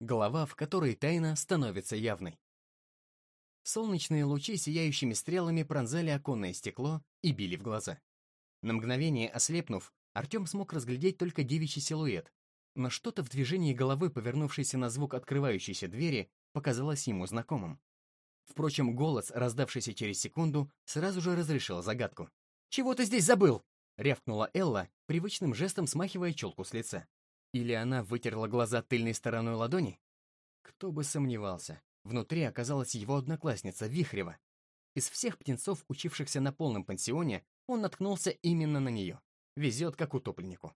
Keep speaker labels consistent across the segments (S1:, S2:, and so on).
S1: Глава, в которой тайна становится явной. Солнечные лучи сияющими стрелами пронзали оконное стекло и били в глаза. На мгновение ослепнув, Артем смог разглядеть только девичий силуэт, но что-то в движении головы, повернувшейся на звук открывающейся двери, показалось ему знакомым. Впрочем, голос, раздавшийся через секунду, сразу же разрешил загадку. «Чего ты здесь забыл?» — рявкнула Элла, привычным жестом смахивая челку с лица. Или она вытерла глаза тыльной стороной ладони? Кто бы сомневался. Внутри оказалась его одноклассница Вихрева. Из всех птенцов, учившихся на полном пансионе, он наткнулся именно на нее. Везет, как утопленнику.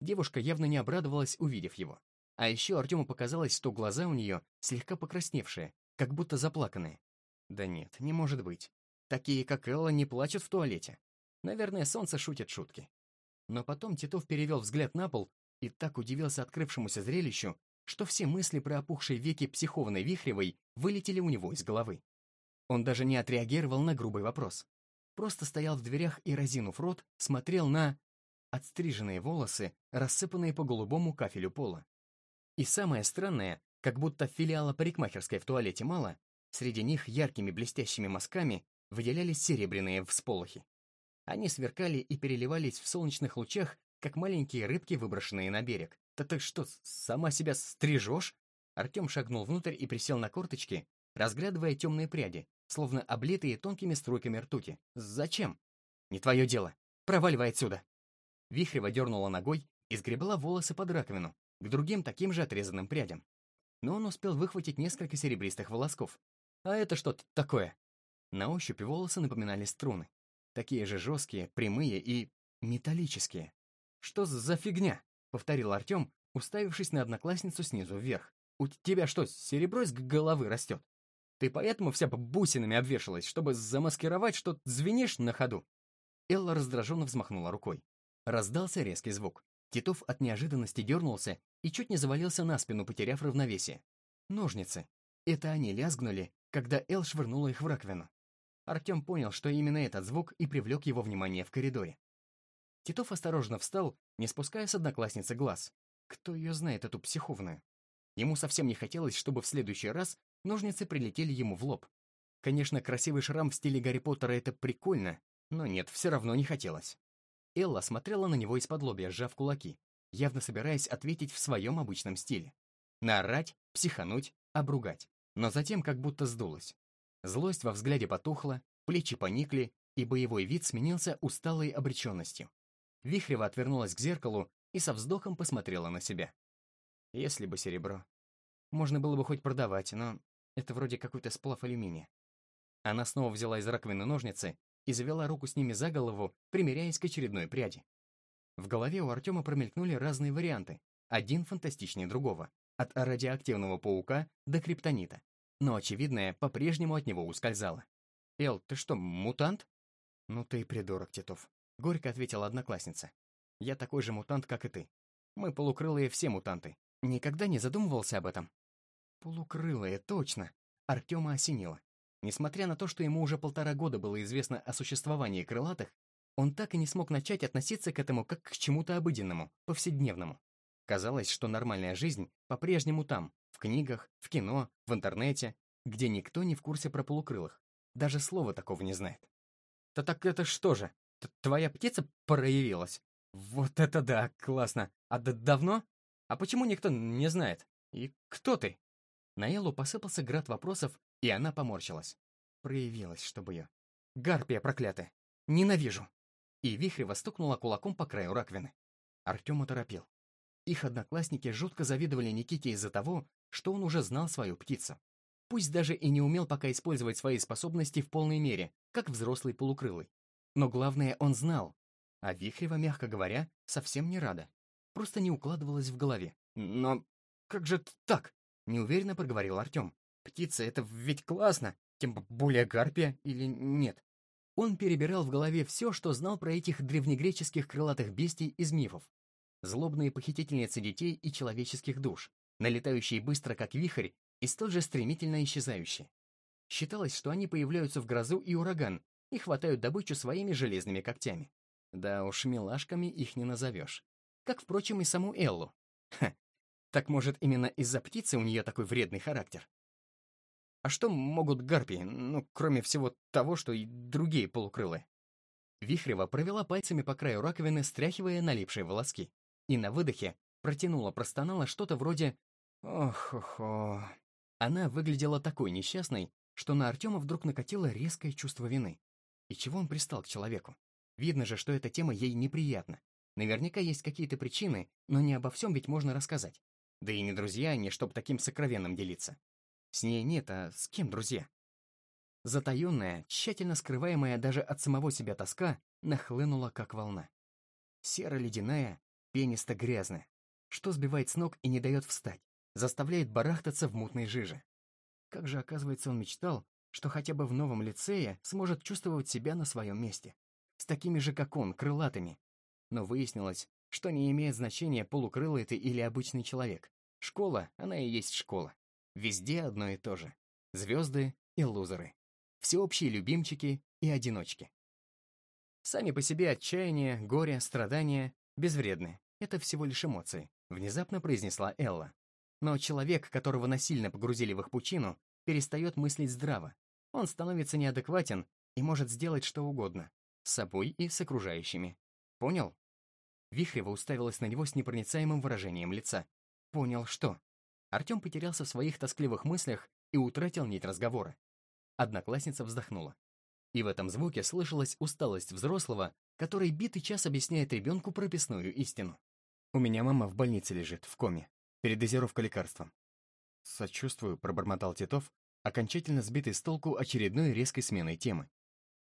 S1: Девушка явно не обрадовалась, увидев его. А еще Артему показалось, что глаза у нее слегка покрасневшие, как будто заплаканные. Да нет, не может быть. Такие, как Элла, не плачут в туалете. Наверное, солнце шутит шутки. Но потом Титов перевел взгляд на пол и так удивился открывшемуся зрелищу, что все мысли про опухшие веки психованной Вихревой вылетели у него из головы. Он даже не отреагировал на грубый вопрос. Просто стоял в дверях и, разинув рот, смотрел на отстриженные волосы, рассыпанные по голубому кафелю пола. И самое странное, как будто филиала парикмахерской в туалете мало, среди них яркими блестящими мазками выделялись серебряные всполохи. Они сверкали и переливались в солнечных лучах как маленькие рыбки, выброшенные на берег. «Да ты что, сама себя стрижешь?» Артем шагнул внутрь и присел на корточки, разглядывая темные пряди, словно облитые тонкими струйками ртути. «Зачем?» «Не твое дело. Проваливай отсюда!» Вихрева дернула ногой и сгребла волосы под раковину, к другим таким же отрезанным прядям. Но он успел выхватить несколько серебристых волосков. «А это что такое?» На ощупь волосы напоминали струны. Такие же жесткие, прямые и металлические. «Что за фигня?» — повторил Артем, уставившись на одноклассницу снизу вверх. «У тебя что, серебро из головы растет? Ты поэтому вся бусинами обвешалась, чтобы замаскировать, что звенишь на ходу?» Элла раздраженно взмахнула рукой. Раздался резкий звук. Титов от неожиданности дернулся и чуть не завалился на спину, потеряв равновесие. Ножницы. Это они лязгнули, когда Эл швырнула их в раковину. Артем понял, что именно этот звук и привлек его внимание в коридоре. Титов осторожно встал, не спуская с одноклассницы глаз. Кто ее знает, эту психовную? Ему совсем не хотелось, чтобы в следующий раз ножницы прилетели ему в лоб. Конечно, красивый шрам в стиле Гарри Поттера — это прикольно, но нет, все равно не хотелось. Элла смотрела на него из-под лобья, сжав кулаки, явно собираясь ответить в своем обычном стиле. Наорать, психануть, обругать. Но затем как будто сдулась. Злость во взгляде потухла, плечи поникли, и боевой вид сменился усталой обреченностью. Вихрева отвернулась к зеркалу и со вздохом посмотрела на себя. Если бы серебро. Можно было бы хоть продавать, но это вроде какой-то сплав алюминия. Она снова взяла из раковины ножницы и завела руку с ними за голову, примеряясь к очередной пряди. В голове у Артема промелькнули разные варианты, один фантастичнее другого, от радиоактивного паука до криптонита. Но очевидное по-прежнему от него ускользало. «Эл, ты что, мутант?» «Ну ты и придурок, Титов. — горько ответила одноклассница. «Я такой же мутант, как и ты. Мы полукрылые все мутанты. Никогда не задумывался об этом?» «Полукрылые, точно!» Артема осенило. Несмотря на то, что ему уже полтора года было известно о существовании крылатых, он так и не смог начать относиться к этому как к чему-то обыденному, повседневному. Казалось, что нормальная жизнь по-прежнему там, в книгах, в кино, в интернете, где никто не в курсе про полукрылых. Даже слова такого не знает. «Да так это что же?» Твоя птица проявилась? Вот это да, классно. А давно? А почему никто не знает? И кто ты? На Эллу посыпался град вопросов, и она поморщилась. Проявилась, чтобы я. Гарпия проклятая. Ненавижу. И Вихрева стукнула кулаком по краю раковины. Артем оторопел. Их одноклассники жутко завидовали Никите из-за того, что он уже знал свою птицу. Пусть даже и не умел пока использовать свои способности в полной мере, как взрослый полукрылый. Но главное, он знал. А Вихрева, мягко говоря, совсем не рада. Просто не укладывалась в голове. «Но как же так?» — неуверенно проговорил Артем. «Птица — это ведь классно, тем более гарпия или нет?» Он перебирал в голове все, что знал про этих древнегреческих крылатых бестий из мифов. Злобные похитительницы детей и человеческих душ, налетающие быстро, как вихрь, и столь же стремительно исчезающие. Считалось, что они появляются в грозу и ураган, и хватают добычу своими железными когтями. Да уж, милашками их не назовешь. Как, впрочем, и саму Эллу. Ха, Так может, именно из-за птицы у нее такой вредный характер? А что могут гарпии, ну, кроме всего того, что и другие полукрылые? Вихрева провела пальцами по краю раковины, стряхивая налипшие волоски. И на выдохе протянула, простонала что-то вроде «Ох-охо». Она выглядела такой несчастной, что на Артема вдруг накатило резкое чувство вины. И чего он пристал к человеку? Видно же, что эта тема ей неприятна. Наверняка есть какие-то причины, но не обо всем ведь можно рассказать. Да и не друзья не чтоб таким сокровенным делиться. С ней нет, а с кем друзья? Затаенная, тщательно скрываемая даже от самого себя тоска нахлынула, как волна. Серо-ледяная, пенисто-грязная, что сбивает с ног и не дает встать, заставляет барахтаться в мутной жиже. Как же, оказывается, он мечтал, что хотя бы в новом лицее сможет чувствовать себя на своем месте. С такими же, как он, крылатыми. Но выяснилось, что не имеет значения, полукрылый ты или обычный человек. Школа, она и есть школа. Везде одно и то же. Звезды и лузеры. Всеобщие любимчики и одиночки. Сами по себе отчаяние, горе, страдания безвредны. Это всего лишь эмоции, внезапно произнесла Элла. Но человек, которого насильно погрузили в их пучину, перестает мыслить здраво. Он становится неадекватен и может сделать что угодно. С собой и с окружающими. Понял? Вихрева уставилась на него с непроницаемым выражением лица. Понял что? Артем потерялся в своих тоскливых мыслях и утратил нить разговора. Одноклассница вздохнула. И в этом звуке слышалась усталость взрослого, который битый час объясняет ребенку прописную истину. «У меня мама в больнице лежит, в коме. Передозировка лекарством». «Сочувствую», — пробормотал Титов, окончательно сбитый с толку очередной резкой сменой темы.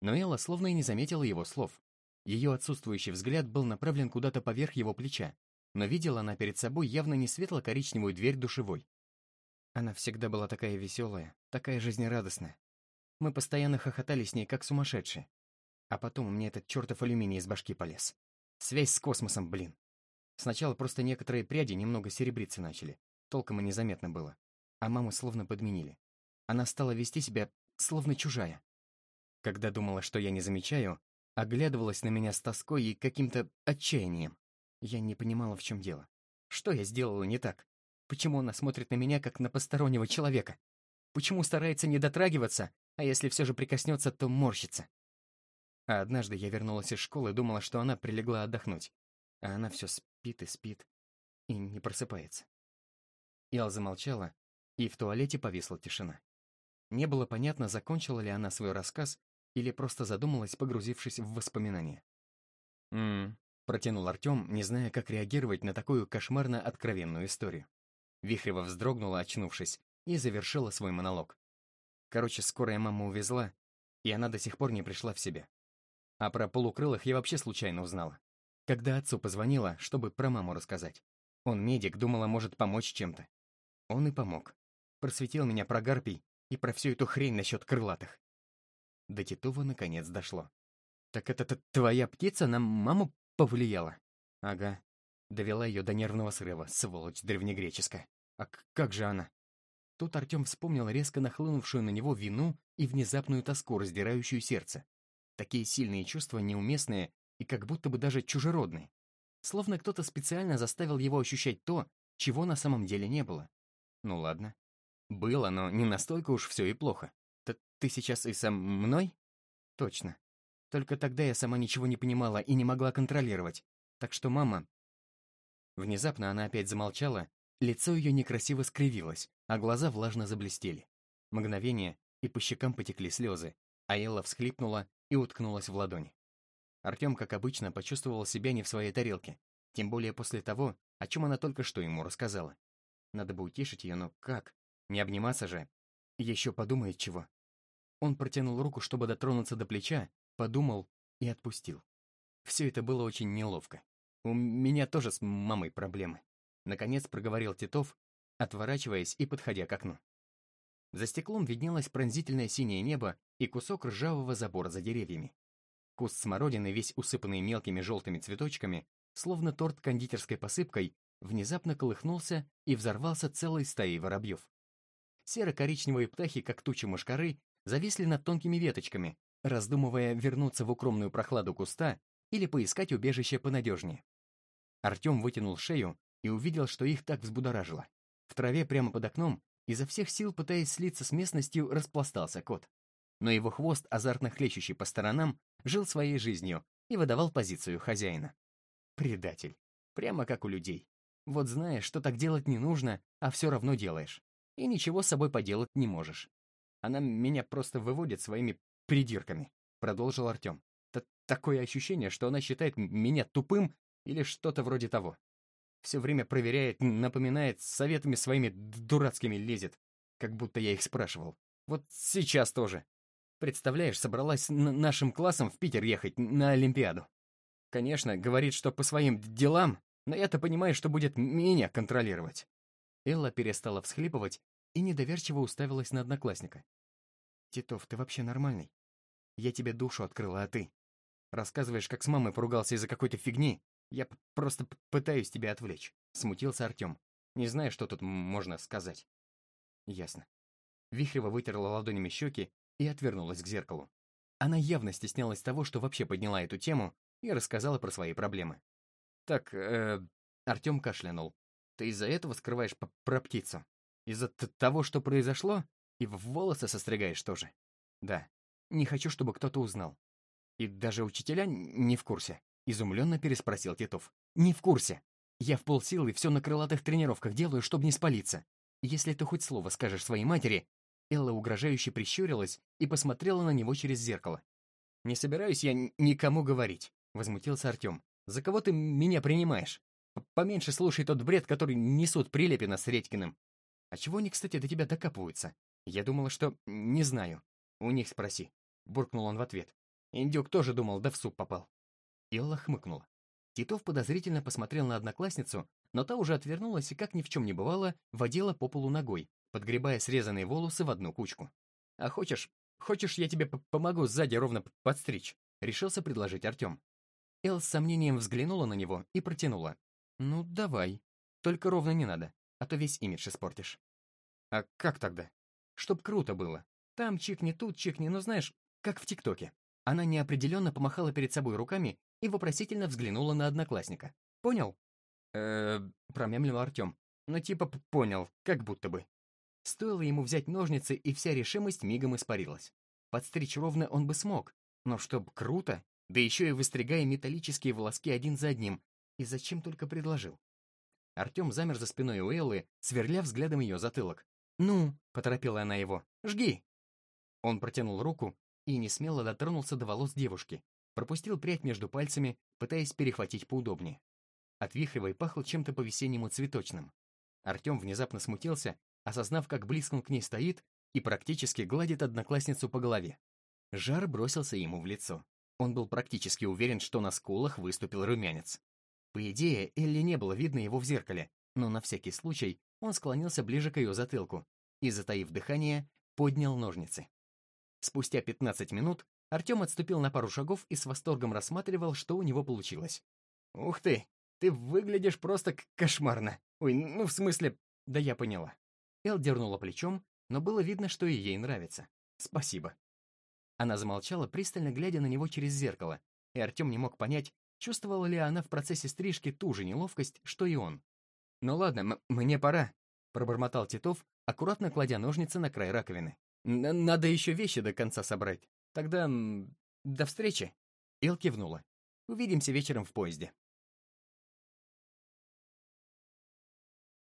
S1: Но Элла словно и не заметила его слов. Ее отсутствующий взгляд был направлен куда-то поверх его плеча, но видела она перед собой явно не светло-коричневую дверь душевой. Она всегда была такая веселая, такая жизнерадостная. Мы постоянно хохотали с ней, как сумасшедшие. А потом меня этот чертов алюминий из башки полез. Связь с космосом, блин. Сначала просто некоторые пряди немного серебриться начали. Толком и незаметно было. А маму словно подменили. Она стала вести себя словно чужая. Когда думала, что я не замечаю, оглядывалась на меня с тоской и каким-то отчаянием. Я не понимала, в чем дело. Что я сделала не так? Почему она смотрит на меня, как на постороннего человека? Почему старается не дотрагиваться, а если все же прикоснется, то морщится? А однажды я вернулась из школы и думала, что она прилегла отдохнуть. А она все спит и спит, и не просыпается. Эл замолчала, и в туалете повисла тишина. Не было понятно, закончила ли она свой рассказ или просто задумалась, погрузившись в воспоминания. «М-м», протянул Артем, не зная, как реагировать на такую кошмарно откровенную историю. Вихрева вздрогнула, очнувшись, и завершила свой монолог. Короче, скорая мама увезла, и она до сих пор не пришла в себя. А про полукрылых я вообще случайно узнала. Когда отцу позвонила, чтобы про маму рассказать. Он медик, думала, может помочь чем-то. Он и помог. Просветил меня про гарпий и про всю эту хрень насчет крылатых. До Титова наконец дошло. «Так это твоя птица на маму повлияла?» «Ага». Довела ее до нервного срыва, сволочь древнегреческая. «А как же она?» Тут Артем вспомнил резко нахлынувшую на него вину и внезапную тоску, раздирающую сердце. Такие сильные чувства неуместные и как будто бы даже чужеродные. Словно кто-то специально заставил его ощущать то, чего на самом деле не было. Ну ладно. Было, но не настолько уж все и плохо. Т ты сейчас и со мной? Точно. Только тогда я сама ничего не понимала и не могла контролировать. Так что мама... Внезапно она опять замолчала Лицо ее некрасиво скривилось, а глаза влажно заблестели. Мгновение, и по щекам потекли слезы, а Элла всхлипнула и уткнулась в ладони. Артем, как обычно, почувствовал себя не в своей тарелке, тем более после того, о чем она только что ему рассказала. Надо бы утешить ее, но как? Не обниматься же. Еще подумает чего. Он протянул руку, чтобы дотронуться до плеча, подумал и отпустил. Все это было очень неловко. У меня тоже с мамой проблемы. Наконец проговорил Титов, отворачиваясь и подходя к окну. За стеклом виднелось пронзительное синее небо и кусок ржавого забора за деревьями. Куст смородины, весь усыпанный мелкими желтыми цветочками, словно торт кондитерской посыпкой, внезапно колыхнулся и взорвался целой стаей воробьев. Серо-коричневые птахи, как тучи мушкары, зависли над тонкими веточками, раздумывая вернуться в укромную прохладу куста или поискать убежище понадежнее. Артем вытянул шею и увидел, что их так взбудоражило. В траве прямо под окном, изо всех сил пытаясь слиться с местностью, распластался кот. Но его хвост, азартно хлещущий по сторонам, жил своей жизнью и выдавал позицию хозяина. Предатель. Прямо как у людей. Вот знаешь, что так делать не нужно, а все равно делаешь. И ничего с собой поделать не можешь. Она меня просто выводит своими придирками, продолжил Артем. Такое ощущение, что она считает меня тупым или что-то вроде того. Все время проверяет, напоминает, советами своими дурацкими лезет, как будто я их спрашивал. Вот сейчас тоже. Представляешь, собралась нашим классом в Питер ехать на Олимпиаду. Конечно, говорит, что по своим делам, но я-то понимаю, что будет меня контролировать. Элла перестала всхлипывать и недоверчиво уставилась на одноклассника. «Титов, ты вообще нормальный? Я тебе душу открыла, а ты? Рассказываешь, как с мамой поругался из-за какой-то фигни. Я просто пытаюсь тебя отвлечь. Смутился Артем. Не знаю, что тут можно сказать. Ясно. Вихрева вытерла ладонями щеки и отвернулась к зеркалу. Она явно стеснялась того, что вообще подняла эту тему и рассказала про свои проблемы. Так, э, Артем кашлянул. Ты из-за этого скрываешь про птицу? Из-за того, что произошло? И в волосы состригаешь тоже? Да. Не хочу, чтобы кто-то узнал. «И даже учителя не в курсе?» — изумленно переспросил Титов. «Не в курсе. Я в полсилы все на крылатых тренировках делаю, чтобы не спалиться. Если ты хоть слово скажешь своей матери...» Элла угрожающе прищурилась и посмотрела на него через зеркало. «Не собираюсь я никому говорить», — возмутился Артем. «За кого ты меня принимаешь? Поменьше слушай тот бред, который несут Прилепина с Редькиным. А чего они, кстати, до тебя докапываются? Я думала, что... Не знаю. У них спроси». Буркнул он в ответ. Индюк тоже думал, да в суп попал. Илла хмыкнула. Титов подозрительно посмотрел на одноклассницу, но та уже отвернулась и, как ни в чем не бывало, водила по полу ногой, подгребая срезанные волосы в одну кучку. «А хочешь, хочешь, я тебе помогу сзади ровно подстричь?» — решился предложить Артем. Эл с сомнением взглянула на него и протянула. «Ну, давай. Только ровно не надо, а то весь имидж испортишь». «А как тогда?» «Чтоб круто было. Там чикни, тут чикни, ну знаешь, как в ТикТоке». Она неопределенно помахала перед собой руками и вопросительно взглянула на одноклассника. «Понял?» э промямлил Артем. «Ну типа понял, как будто бы». Стоило ему взять ножницы, и вся решимость мигом испарилась. Подстричь ровно он бы смог, но чтоб круто, да еще и выстригая металлические волоски один за одним, и зачем только предложил. Артем замер за спиной у Эллы, сверля взглядом ее затылок. «Ну», — поторопила она его, — «жги». Он протянул руку и не смело дотронулся до волос девушки, пропустил прядь между пальцами, пытаясь перехватить поудобнее. От Вихревой пахло чем-то по-весеннему цветочным. Артем внезапно смутился, осознав, как близко он к ней стоит и практически гладит одноклассницу по голове. Жар бросился ему в лицо. Он был практически уверен, что на скулах выступил румянец. По идее, Элли не было видно его в зеркале, но на всякий случай он склонился ближе к ее затылку и, затаив дыхание, поднял ножницы. Спустя 15 минут Артем отступил на пару шагов и с восторгом рассматривал, что у него получилось. «Ух ты! Ты выглядишь просто кошмарно! Ой, ну в смысле...» «Да я поняла». Эл дернула плечом, но было видно, что и ей нравится. «Спасибо». Она замолчала, пристально глядя на него через зеркало, и Артем не мог понять, чувствовала ли она в процессе стрижки ту же неловкость, что и он. «Ну ладно, мне пора», — пробормотал Титов, аккуратно кладя ножницы на край раковины. Надо еще вещи до конца собрать. Тогда до встречи. Эл кивнула. Увидимся вечером в поезде.